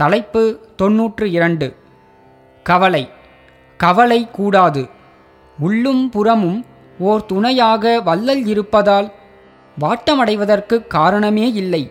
தலைப்பு தொன்னூற்று இரண்டு. கவலை. கவலை கூடாது. உள்ளும் புறமும் ஓர் துணையாக வள்ளல் இருப்பதால் வாட்டமடைவதற்கு காரணமே இல்லை.